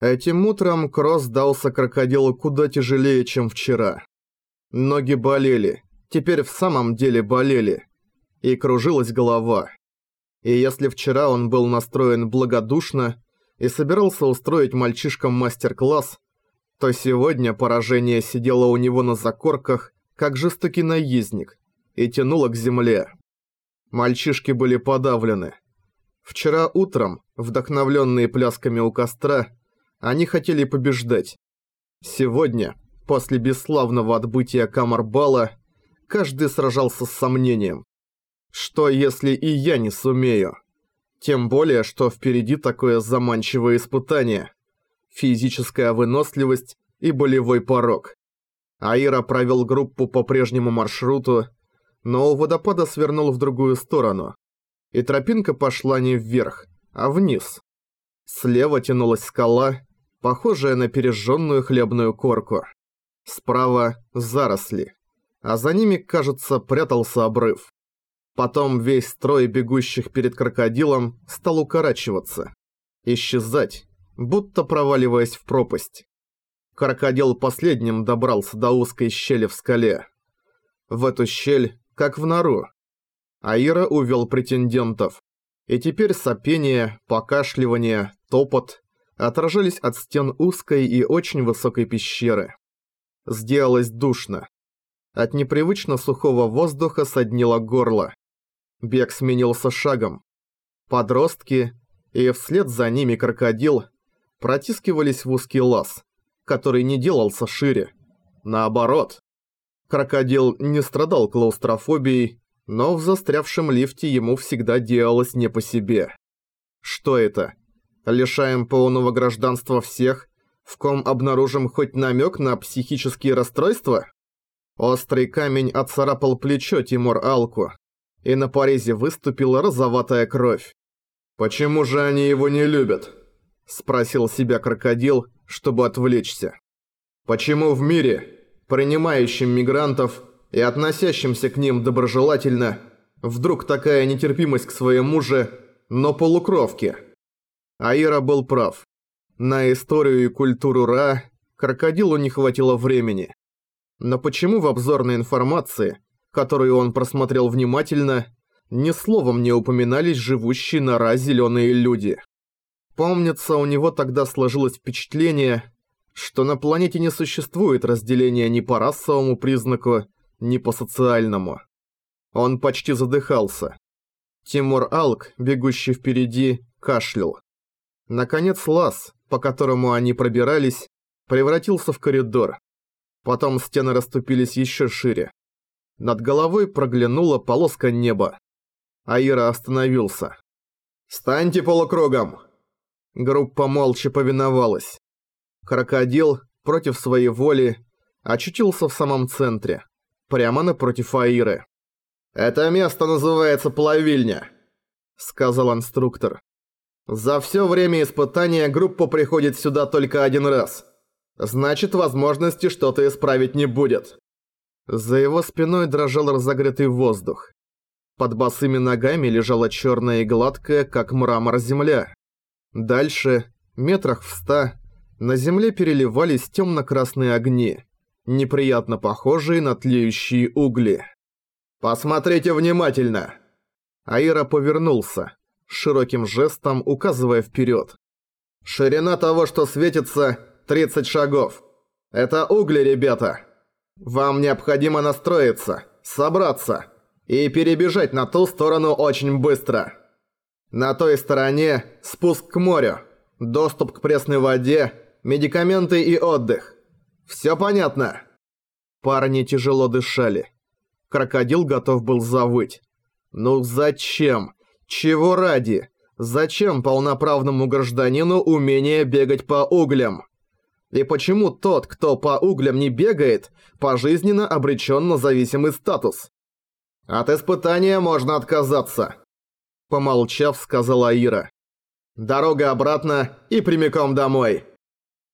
Этим утром Кросс дался крокодилу куда тяжелее, чем вчера. Ноги болели, теперь в самом деле болели, и кружилась голова. И если вчера он был настроен благодушно и собирался устроить мальчишкам мастер-класс, то сегодня поражение сидело у него на закорках, как жестокий наездник, и тянуло к земле. Мальчишки были подавлены. Вчера утром, вдохновленные плясками у костра, они хотели побеждать. Сегодня, после бесславного отбытия Камарбала, каждый сражался с сомнением. Что если и я не сумею? Тем более, что впереди такое заманчивое испытание. Физическая выносливость и болевой порог. Аира провел группу по прежнему маршруту, но у водопада свернул в другую сторону. И тропинка пошла не вверх, а вниз. Слева тянулась скала, похожая на пережженную хлебную корку. Справа – заросли, а за ними, кажется, прятался обрыв. Потом весь строй бегущих перед крокодилом стал укорачиваться, исчезать, будто проваливаясь в пропасть. Крокодил последним добрался до узкой щели в скале. В эту щель, как в нору. Аира увел претендентов. И теперь сопение, покашливание, топот отражались от стен узкой и очень высокой пещеры. Сделалось душно. От непривычно сухого воздуха соднило горло. Бег сменился шагом. Подростки и вслед за ними крокодил протискивались в узкий лаз, который не делался шире. Наоборот. Крокодил не страдал клаустрофобией, но в застрявшем лифте ему всегда делалось не по себе. Что это? Лишаем полного гражданства всех, в ком обнаружим хоть намек на психические расстройства? Острый камень отцарапал плечо Тимур Алку, и на порезе выступила розоватая кровь. «Почему же они его не любят?» – спросил себя крокодил, чтобы отвлечься. «Почему в мире, принимающем мигрантов и относящимся к ним доброжелательно, вдруг такая нетерпимость к своему же, но полукровке?» Аира был прав. На историю и культуру Ра крокодилу не хватило времени. Но почему в обзорной информации, которую он просмотрел внимательно, ни словом не упоминались живущие на Ра зеленые люди? Помнится, у него тогда сложилось впечатление, что на планете не существует разделения ни по расовому признаку, ни по социальному. Он почти задыхался. Тимур Алк, бегущий впереди, кашлял. Наконец лаз, по которому они пробирались, превратился в коридор. Потом стены расступились еще шире. Над головой проглянула полоска неба. Аира остановился. «Станьте полукругом!» Группа молча повиновалась. Крокодил, против своей воли, очутился в самом центре, прямо напротив Аиры. «Это место называется плавильня», — сказал инструктор. За все время испытания группа приходит сюда только один раз. Значит, возможности что-то исправить не будет. За его спиной дрожал разогретый воздух. Под босыми ногами лежала черная и гладкая, как мрамор, земля. Дальше, метрах в ста, на земле переливались темно-красные огни, неприятно похожие на тлеющие угли. «Посмотрите внимательно!» Аира повернулся широким жестом указывая вперед. «Ширина того, что светится, 30 шагов. Это угли, ребята. Вам необходимо настроиться, собраться и перебежать на ту сторону очень быстро. На той стороне спуск к морю, доступ к пресной воде, медикаменты и отдых. Все понятно?» Парни тяжело дышали. Крокодил готов был завыть. «Ну зачем? Чего ради? Зачем полноправному гражданину умение бегать по углям? И почему тот, кто по углям не бегает, пожизненно обречен на зависимый статус? От испытания можно отказаться. Помолчав, сказала Ира. Дорога обратно и прямиком домой.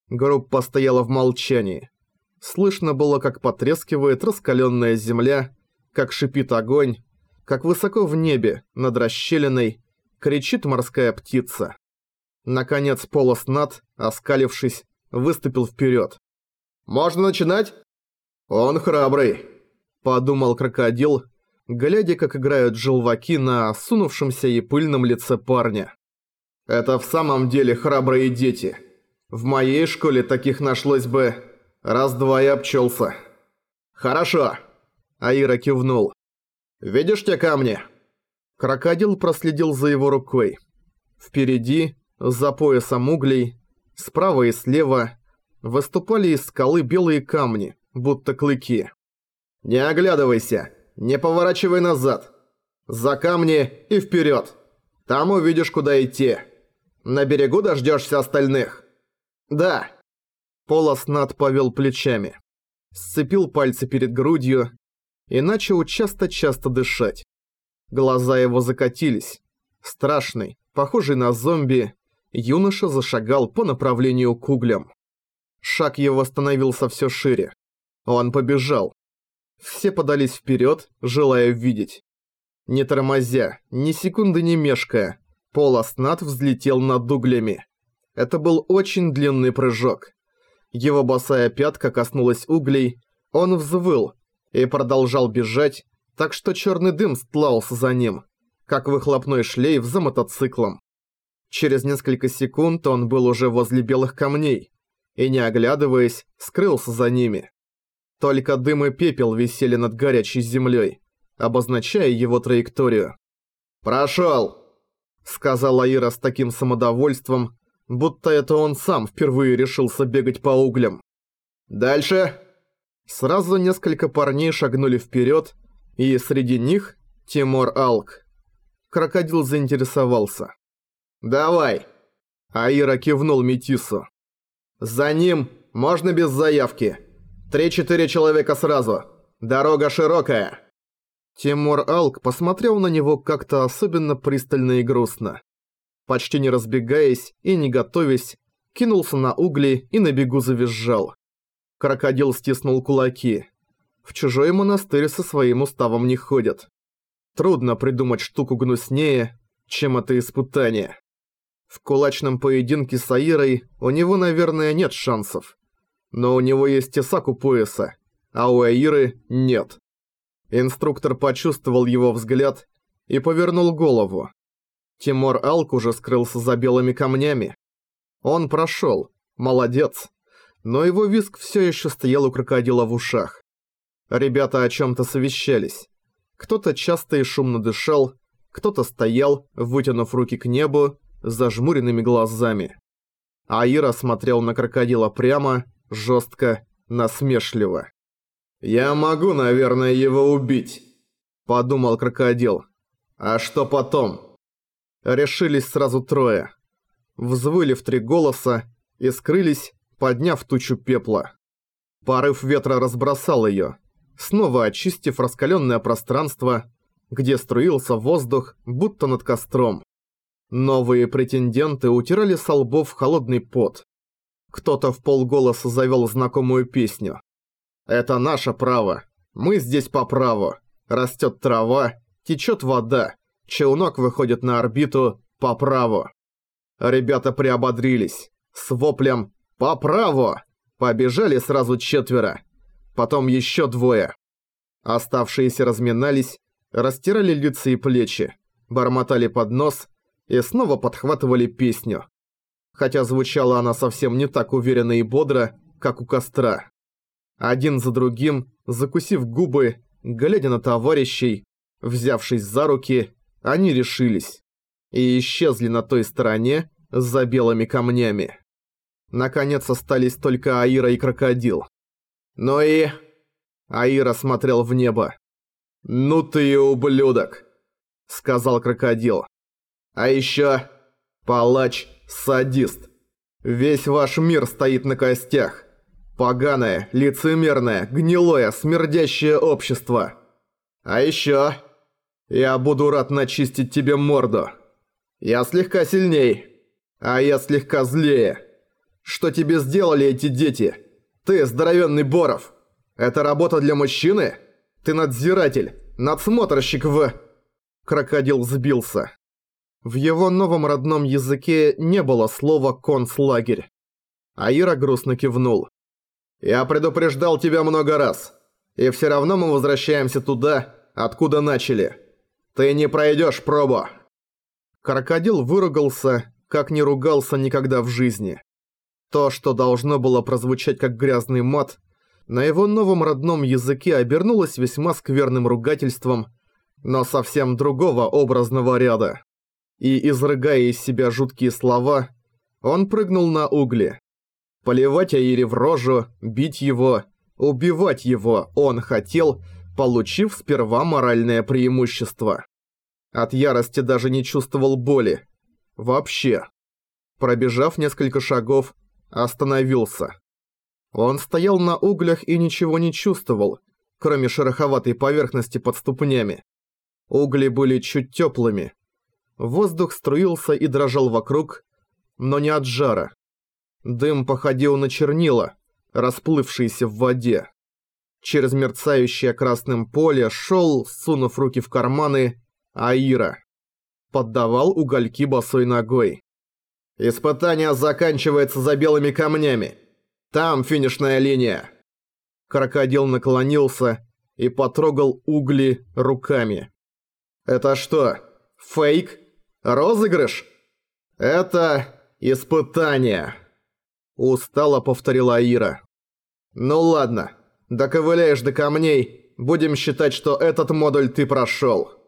Группа стояла в молчании. Слышно было, как потрескивает раскаленная земля, как шипит огонь, как высоко в небе, над расщелиной, кричит морская птица. Наконец Полос Над, оскалившись, выступил вперед. «Можно начинать?» «Он храбрый», — подумал крокодил, глядя, как играют желваки на сунувшемся и пыльном лице парня. «Это в самом деле храбрые дети. В моей школе таких нашлось бы раз-два и обчелся». «Хорошо», — Аира кивнул. «Видишь те камни?» Крокодил проследил за его рукой. Впереди, за поясом углей, справа и слева, выступали из скалы белые камни, будто клыки. «Не оглядывайся! Не поворачивай назад! За камни и вперед! Там увидишь, куда идти! На берегу дождешься остальных!» «Да!» Полос над повел плечами. Сцепил пальцы перед грудью и начал часто-часто дышать. Глаза его закатились. Страшный, похожий на зомби, юноша зашагал по направлению к углям. Шаг его становился все шире. Он побежал. Все подались вперед, желая видеть. Не тормозя, ни секунды не мешкая, Пол Аснат взлетел над углями. Это был очень длинный прыжок. Его босая пятка коснулась углей, он взвыл и продолжал бежать, так что черный дым стлался за ним, как выхлопной шлейф за мотоциклом. Через несколько секунд он был уже возле белых камней и, не оглядываясь, скрылся за ними. Только дым и пепел висели над горячей землей, обозначая его траекторию. «Прошёл!» — сказала Ира с таким самодовольством, будто это он сам впервые решился бегать по углям. «Дальше!» Сразу несколько парней шагнули вперед, и среди них Тимур Алк. Крокодил заинтересовался. «Давай!» Аира кивнул Метису. «За ним можно без заявки. Три-четыре человека сразу. Дорога широкая». Тимур Алк посмотрел на него как-то особенно пристально и грустно. Почти не разбегаясь и не готовясь, кинулся на угли и на бегу завизжал. Крокодил стиснул кулаки. В чужой монастырь со своим уставом не ходят. Трудно придумать штуку гнуснее, чем это испытание. В кулачном поединке с Аирой у него, наверное, нет шансов. Но у него есть тесак у пояса, а у Аиры нет. Инструктор почувствовал его взгляд и повернул голову. Тимур Алк уже скрылся за белыми камнями. Он прошел, молодец, но его виск все еще стоял у крокодила в ушах. Ребята о чем-то совещались. Кто-то часто и шумно дышал, кто-то стоял, вытянув руки к небу, с зажмуренными глазами. Аира смотрел на крокодила прямо, жестко, насмешливо. «Я могу, наверное, его убить», — подумал крокодил. «А что потом?» Решились сразу трое. Взвыли в три голоса и скрылись, подняв тучу пепла. Порыв ветра разбросал ее, снова очистив раскаленное пространство, где струился воздух, будто над костром. Новые претенденты утирали со лбов холодный пот. Кто-то в полголоса завел знакомую песню. «Это наше право. Мы здесь по праву. Растет трава, течет вода. Челнок выходит на орбиту по праву». Ребята приободрились. С воплем «По праву!» побежали сразу четверо. Потом еще двое. Оставшиеся разминались, растирали лица и плечи, бормотали под нос и снова подхватывали песню. Хотя звучала она совсем не так уверенно и бодро, как у костра. Один за другим, закусив губы, глядя на товарищей, взявшись за руки, они решились. И исчезли на той стороне, за белыми камнями. Наконец остались только Аира и Крокодил. «Ну и...» Аира смотрел в небо. «Ну ты и ублюдок!» Сказал Крокодил. А еще палач, садист. Весь ваш мир стоит на костях. Поганое, лицемерное, гнилое, смердящее общество. А еще я буду рад начистить тебе морду. Я слегка сильней, а я слегка злее. Что тебе сделали эти дети? Ты, здоровенный Боров. Это работа для мужчины? Ты надзиратель, надсмотрщик в... Крокодил сбился. В его новом родном языке не было слова «концлагерь». Аира грустно кивнул. «Я предупреждал тебя много раз. И все равно мы возвращаемся туда, откуда начали. Ты не пройдешь пробу». Крокодил выругался, как не ругался никогда в жизни. То, что должно было прозвучать как грязный мат, на его новом родном языке обернулось весьма скверным ругательством, но совсем другого образного ряда. И, изрыгая из себя жуткие слова, он прыгнул на угли. Поливать Аире в рожу, бить его, убивать его он хотел, получив сперва моральное преимущество. От ярости даже не чувствовал боли. Вообще. Пробежав несколько шагов, остановился. Он стоял на углях и ничего не чувствовал, кроме шероховатой поверхности под ступнями. Угли были чуть теплыми. Воздух струился и дрожал вокруг, но не от жара. Дым походил на чернила, расплывшиеся в воде. Через мерцающее красным поле шел, сунув руки в карманы, Аира. Поддавал угольки босой ногой. «Испытание заканчивается за белыми камнями. Там финишная линия». Крокодил наклонился и потрогал угли руками. «Это что, фейк? Розыгрыш?» «Это испытание», — устало повторила Ира. «Ну ладно, доковыляешь до камней, будем считать, что этот модуль ты прошёл».